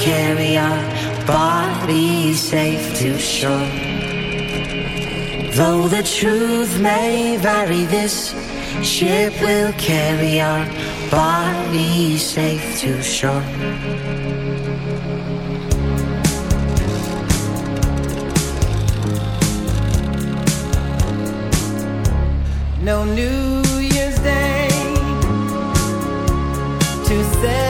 carry our bodies safe to shore. Though the truth may vary, this ship will carry our bodies safe to shore. No New Year's Day to celebrate.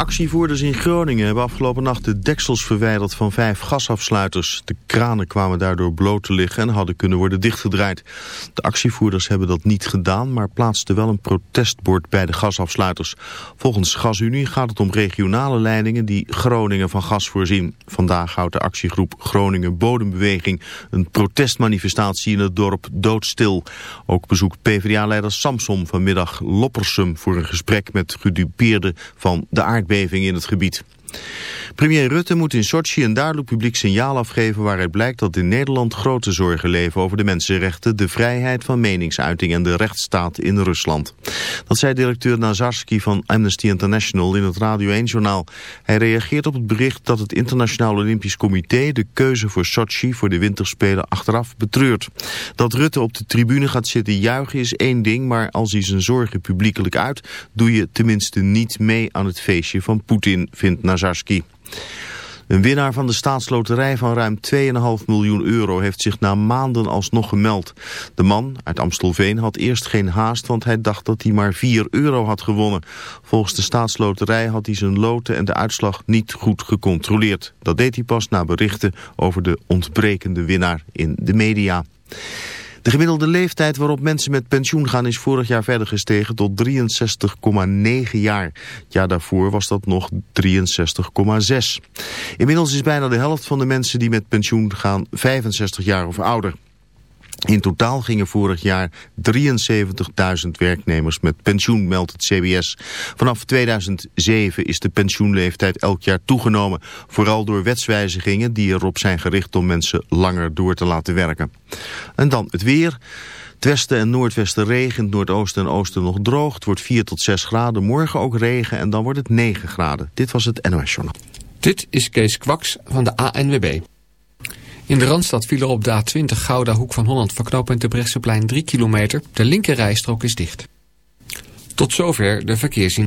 Actievoerders in Groningen hebben afgelopen nacht de deksels verwijderd van vijf gasafsluiters. De kranen kwamen daardoor bloot te liggen en hadden kunnen worden dichtgedraaid. De actievoerders hebben dat niet gedaan, maar plaatsten wel een protestbord bij de gasafsluiters. Volgens GasUnie gaat het om regionale leidingen die Groningen van gas voorzien. Vandaag houdt de actiegroep Groningen Bodembeweging een protestmanifestatie in het dorp Doodstil. Ook bezoekt PvdA-leider Samsom vanmiddag Loppersum voor een gesprek met gedupeerden van de aardbeving in het gebied. Premier Rutte moet in Sochi een duidelijk publiek signaal afgeven waaruit blijkt dat in Nederland grote zorgen leven over de mensenrechten, de vrijheid van meningsuiting en de rechtsstaat in Rusland. Dat zei directeur Nazarski van Amnesty International in het Radio 1-journaal. Hij reageert op het bericht dat het Internationaal Olympisch Comité de keuze voor Sochi voor de winterspelen achteraf betreurt. Dat Rutte op de tribune gaat zitten juichen is één ding, maar als hij zijn zorgen publiekelijk uit, doe je tenminste niet mee aan het feestje van Poetin, vindt Nazarski. Een winnaar van de staatsloterij van ruim 2,5 miljoen euro heeft zich na maanden alsnog gemeld. De man uit Amstelveen had eerst geen haast, want hij dacht dat hij maar 4 euro had gewonnen. Volgens de staatsloterij had hij zijn loten en de uitslag niet goed gecontroleerd. Dat deed hij pas na berichten over de ontbrekende winnaar in de media. De gemiddelde leeftijd waarop mensen met pensioen gaan is vorig jaar verder gestegen tot 63,9 jaar. Het jaar daarvoor was dat nog 63,6. Inmiddels is bijna de helft van de mensen die met pensioen gaan 65 jaar of ouder. In totaal gingen vorig jaar 73.000 werknemers met pensioen, meldt het CBS. Vanaf 2007 is de pensioenleeftijd elk jaar toegenomen. Vooral door wetswijzigingen die erop zijn gericht om mensen langer door te laten werken. En dan het weer. Het westen en noordwesten regent, noordoosten en oosten nog droog. Het wordt 4 tot 6 graden, morgen ook regen en dan wordt het 9 graden. Dit was het NOS Journal. Dit is Kees Kwaks van de ANWB. In de Randstad viel er op de A20 Gouda Hoek van Holland voor knooppunt de Brechtseplein 3 kilometer. De linkerrijstrook is dicht. Tot zover de verkeerszien.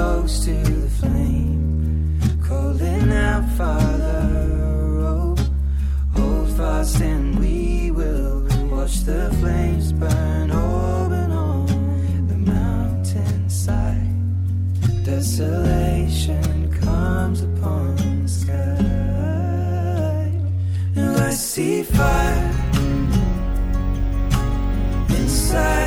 close to the flame. Calling out, Father, oh, hold fast and we will watch the flames burn open on the mountainside. Desolation comes upon the sky. Now I see fire inside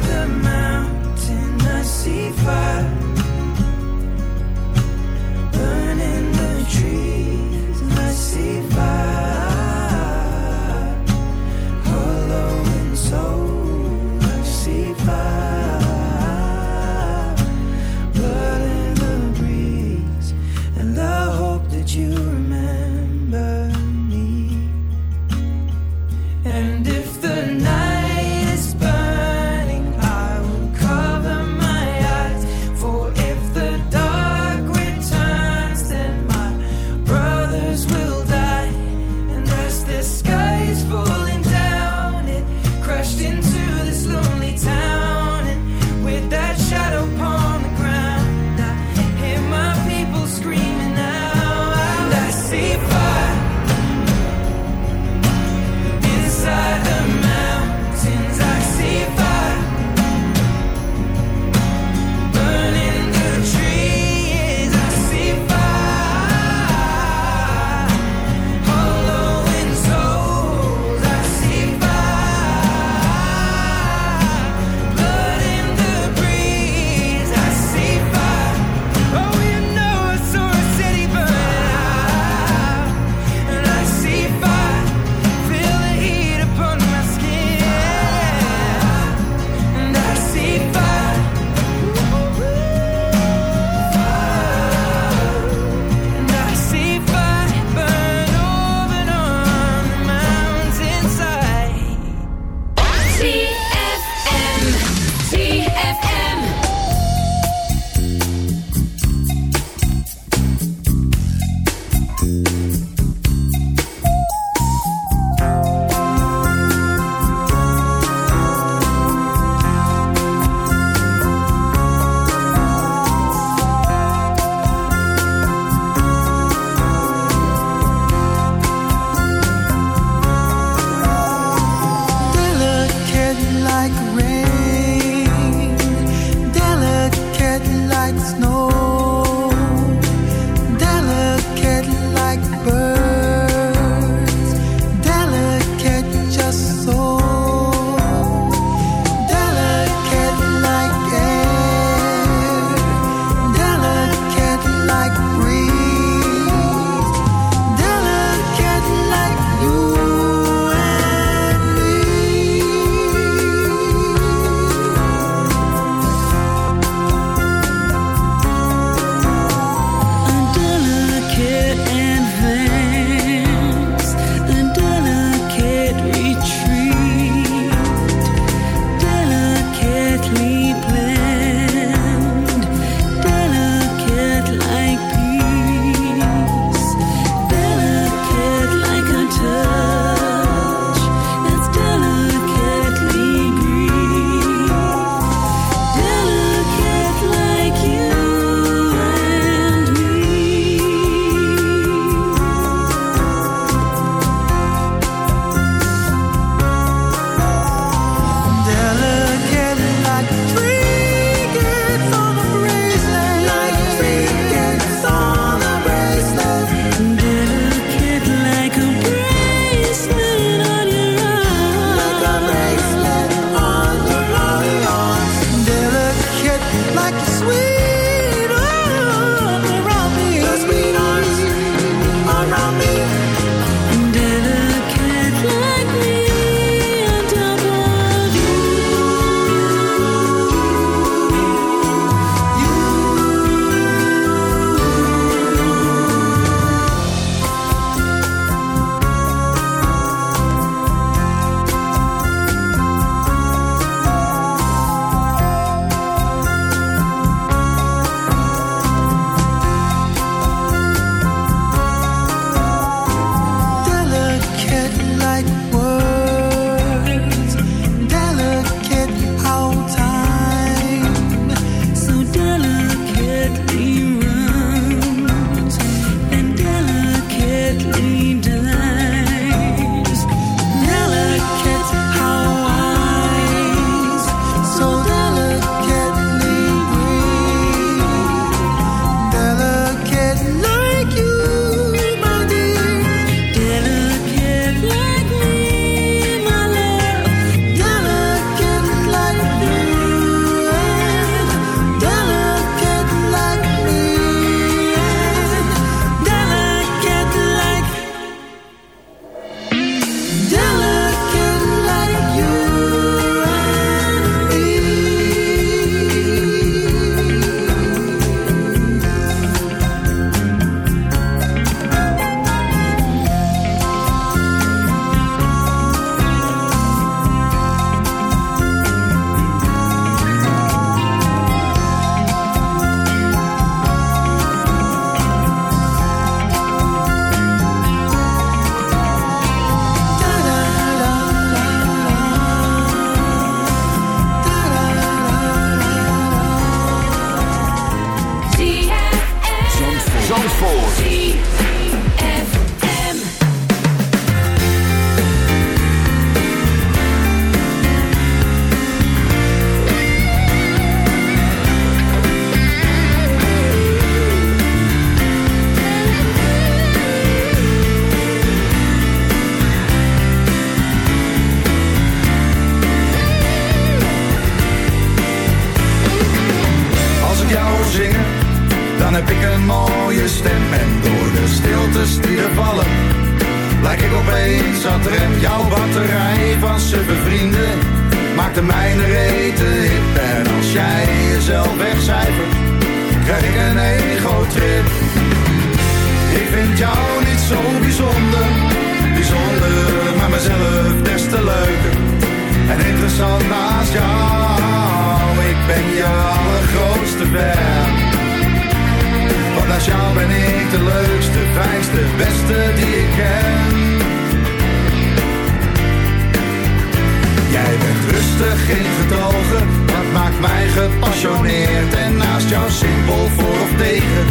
En naast jou simpel voor of tegen,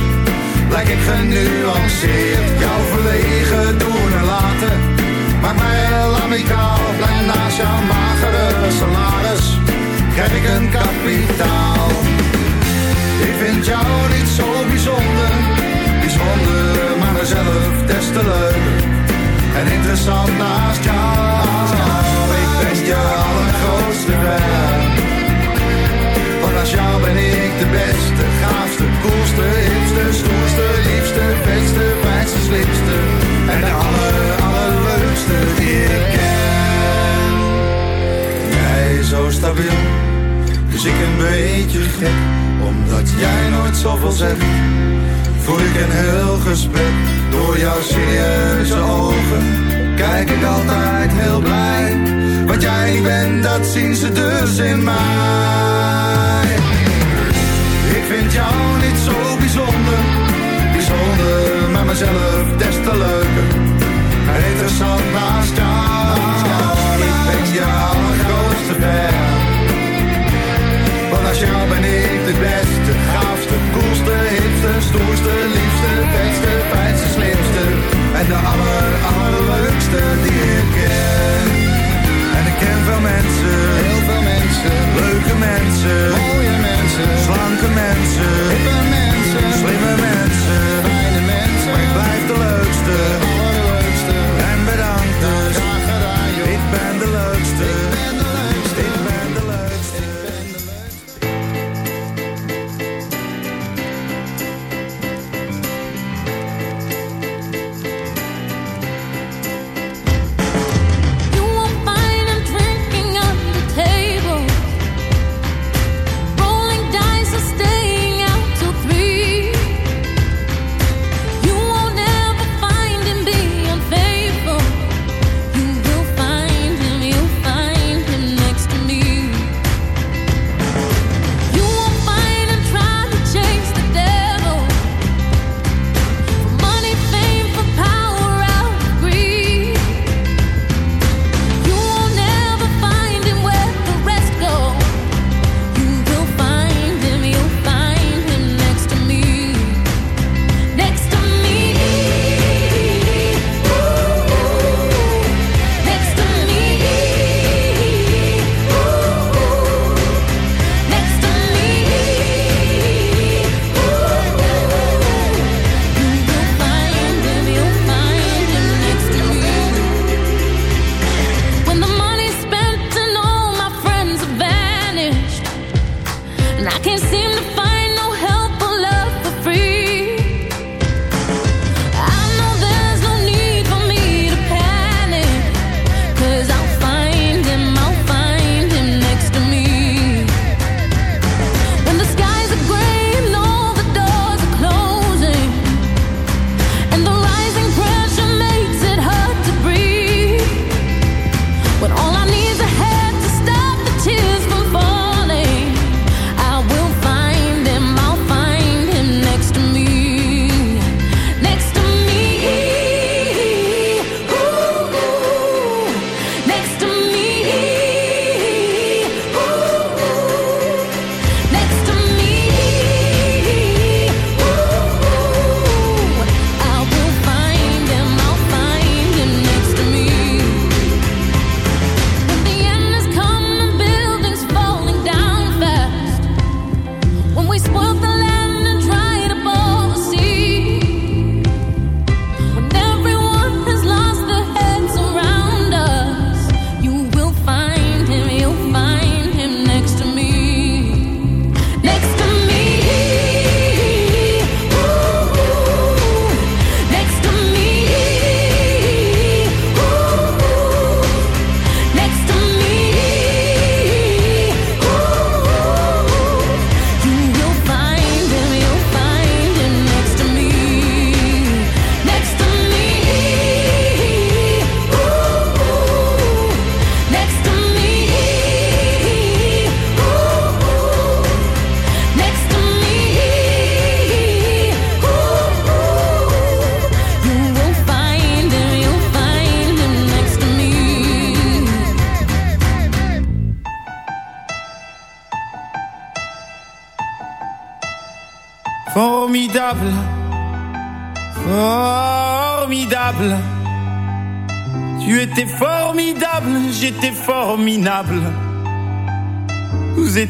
lijk ik genuanceerd. Jouw verlegen doen en laten, maakt mij heel amicaal. En naast jouw magere salaris, krijg ik een kapitaal. Ik vind jou niet zo bijzonder, bijzonder, maar mezelf des te leuker. En interessant naast jou, ik ben je allergrootste fan. Naast jou ben ik de beste, gaafste, koelste, hipste, stoerste, liefste, vetste, fijnste, slimste. En de aller, allerleukste die ik ken. Jij zo stabiel, dus ik een beetje gek. Omdat jij nooit zoveel zegt, voer ik een heel gesprek. Door jouw serieuze ogen, kijk ik altijd heel blij. Niet bent, dat zien ze dus in mij. Ik vind jou niet zo bijzonder, bijzonder, maar mezelf des te leuker. Interessant naast jou, ik ben je allergrootste fan. Want als jou ben ik de beste, gaafste, koelste, hipste, stoerste, liefste, beste, fijnste, slimste. En de aller, allerleukste die ik ken. Ken veel mensen, heel veel mensen, leuke mensen, mooie mensen, slanke mensen, hippe mensen, slimme mensen, fijne mensen. Maar ik blijf de leukste,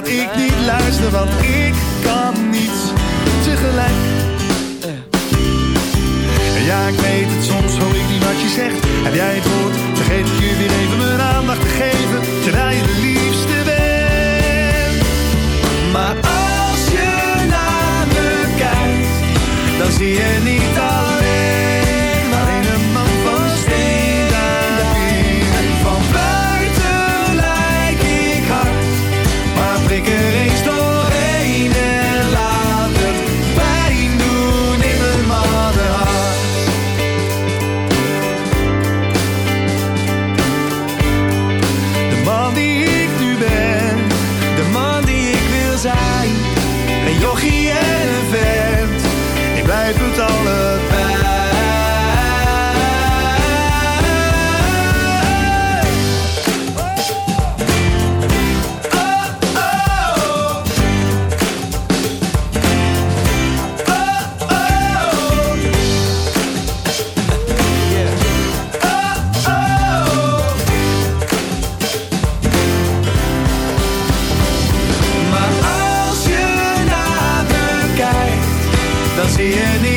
Dat ik niet luister, want ik kan any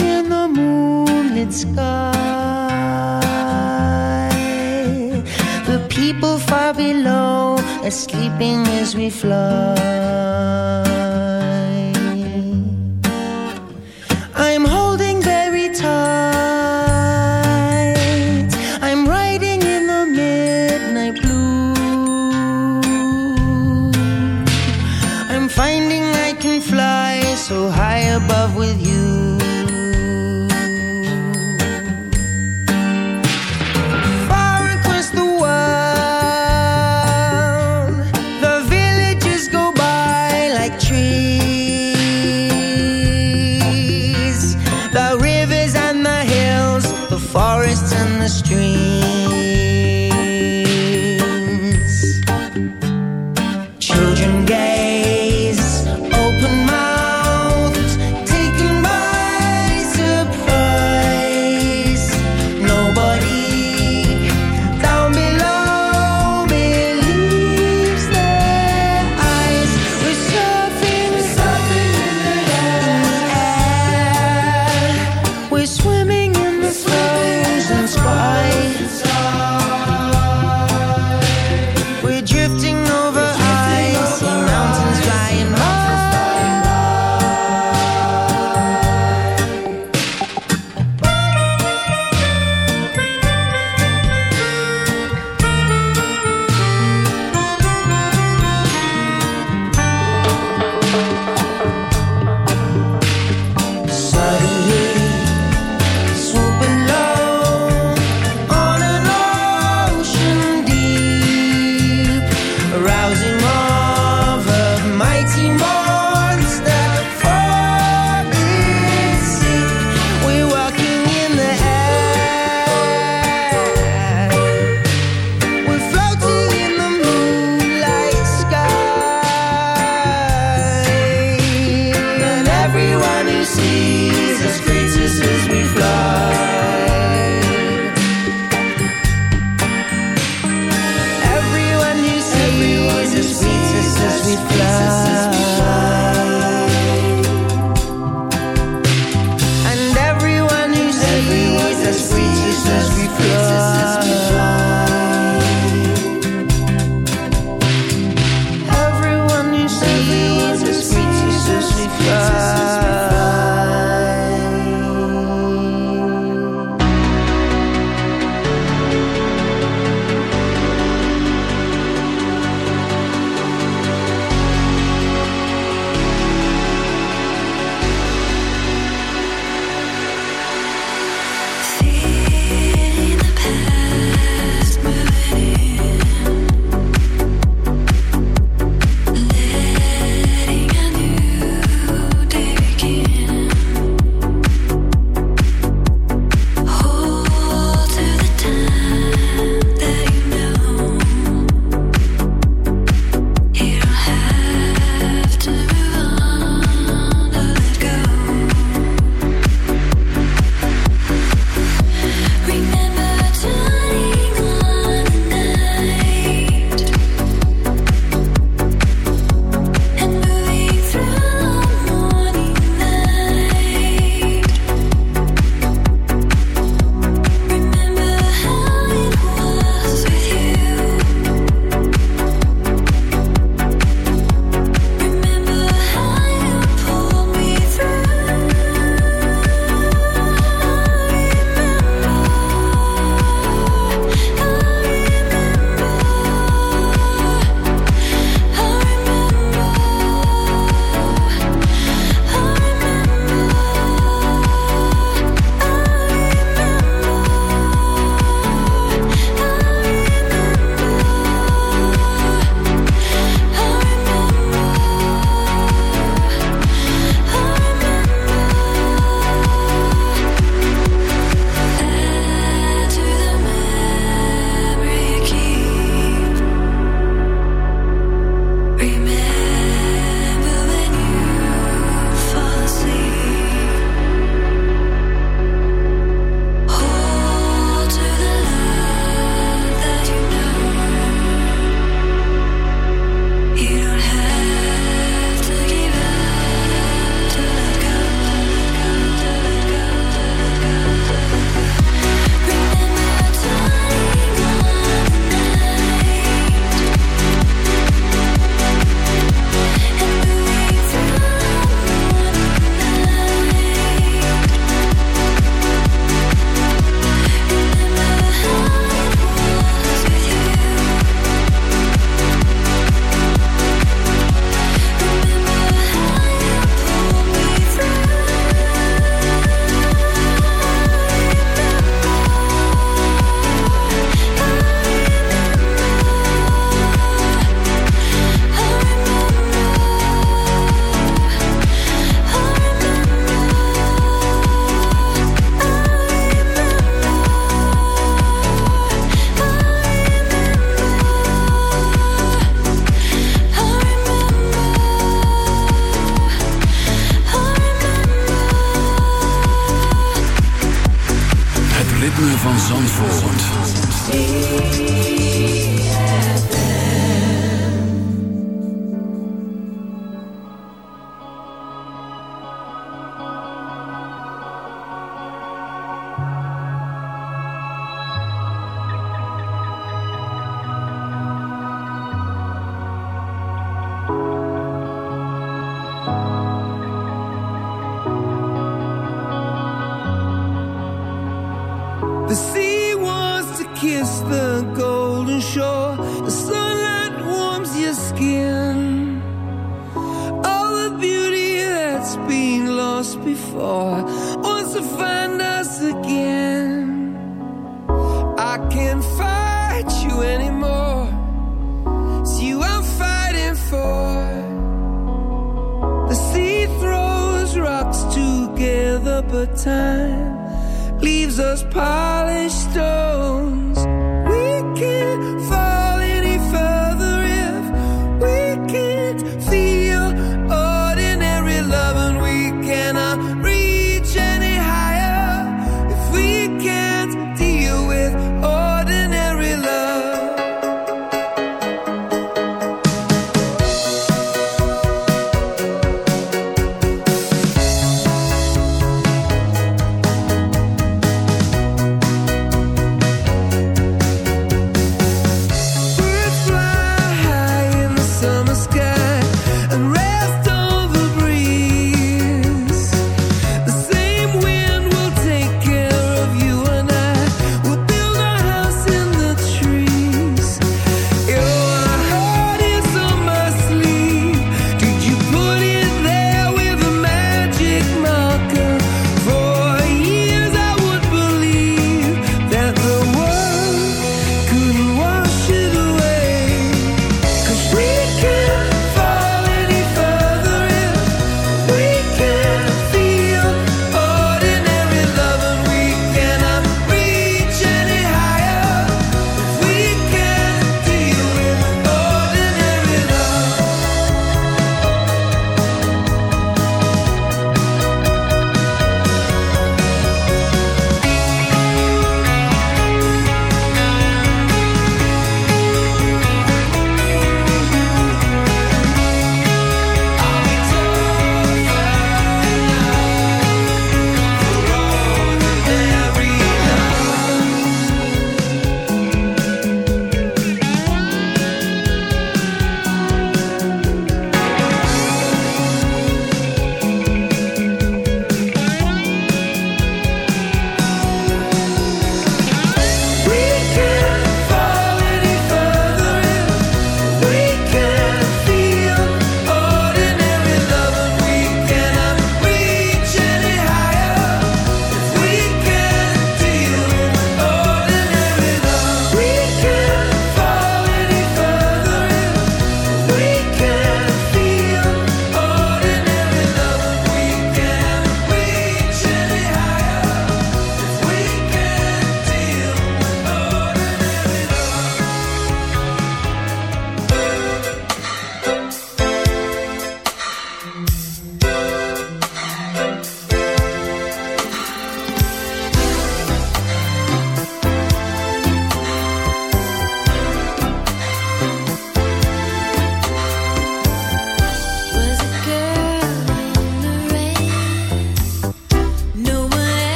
in the moonlit sky. The people far below are sleeping as we fly.